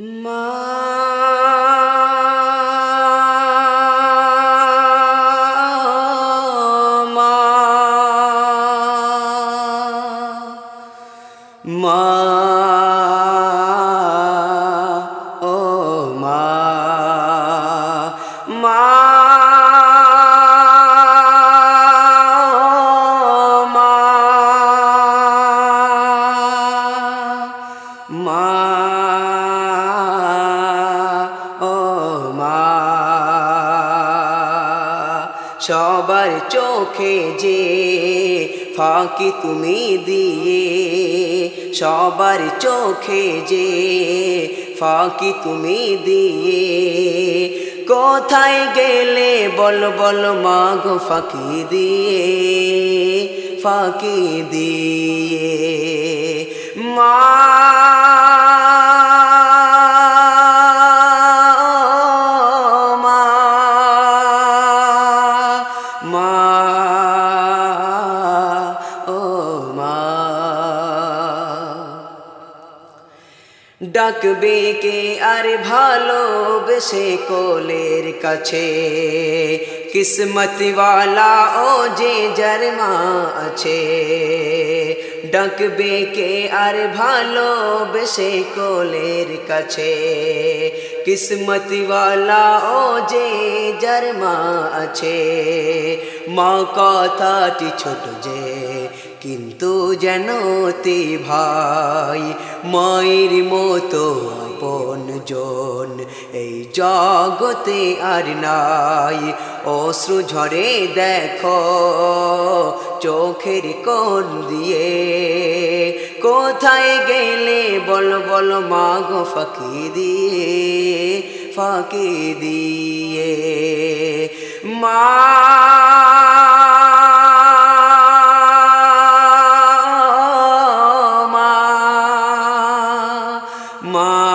মা সবার চোখে যে ফাঁকি তুমি দিয়ে, সবার চোখে যে ফাঁকি তুমি দিয়ে। কোথায় গেলে বল বল, মাগো ফাঁকি দিয়ে ফাঁকি দিয়ে। মা ডাকবে কে আর ভালোবেসে কোলের কাছে কিসমতওয়ালা ও যে জন্মা আছে ডাকবে কে আর ভালোবেসে কোলের কাছে কিসমতওয়ালা ও যে জন্মা আছে মা কথাটি ছোট যে কিন্তু যেন তে ভাই, মায়ের মতো আপন জন, এই জগতে আর নাই। অশ্রু ঝরে দেখো, চোখের কোন দিয়ে। কোথায় গেলে বল বল মাগো ফাঁকি দিয়ে ফাঁকি দিয়ে? মা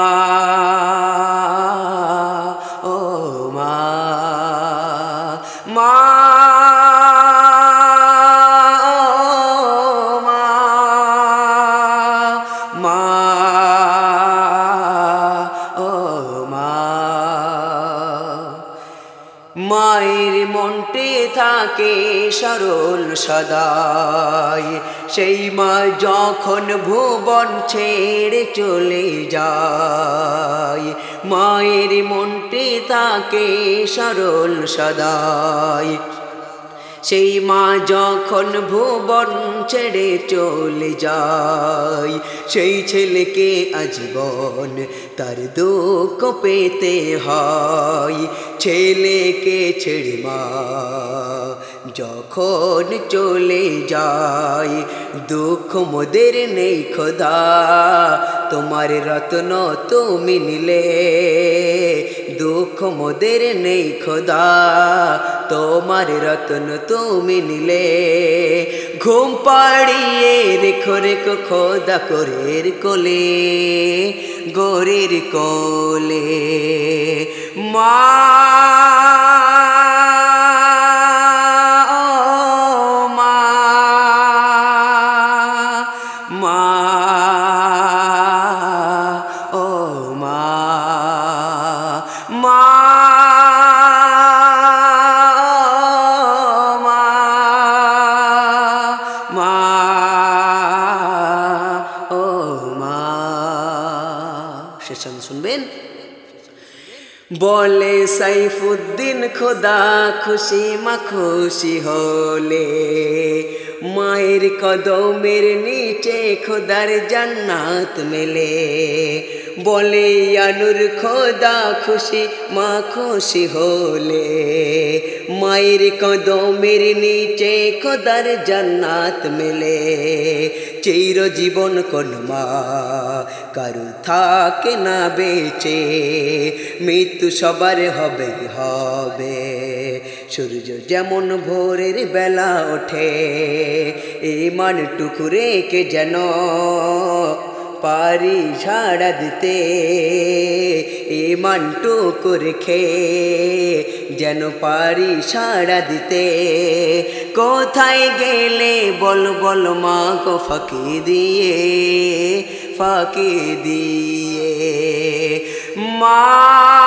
মা মনটে থাকে সরল সদায়। সেই মা যখন ভুবন ছেড়ে চলে যায়, মায়ের মন্টে থাকে সরল সদাই সেই মা যখন ভুবন ছেড়ে চলে যায়, সেই ছেলেকে আজীবন তার দুঃখ পেতে হয়। ছেলেকে ছেড়ে মা যখন চলে যায়, দুঃখ মোদের নেই খোদা, তোমার রত্ন তুমি নিলে, দুঃখ মোদের নেই খোদা তোমার রতন তুমি নিলে। ঘুম পাড়িয়ে রেখো রেখো খোদা করের কোলে গরের কোলে। মা শেষ শুনবেন? বলে সাইফুদ্দিন, খোদা খুশি মা খুশি হলে। মায়ের কদমের নিচে খোদার জান্নাত মেলে। বলে, আনুর খোদা খুশি মা খুশি হলে। মায়ের কদমের নিচে খোদার জান্নাত মেলে। চির জীবন কোন মা কারু থাকে না বেঁচে। মৃত্যু সবার হবে হবে। সূর্য যেমন ভোরের বেলা ওঠে এই মান টুকুরে কে যেন পারি ঝাড়া দিতে। ইমানটুকু রেখে যেন পারি সাড়া দিতে। কোথায় গেলে বল বল মা গো ফাঁকি দিয়ে ফাঁকি দিয়ে। মা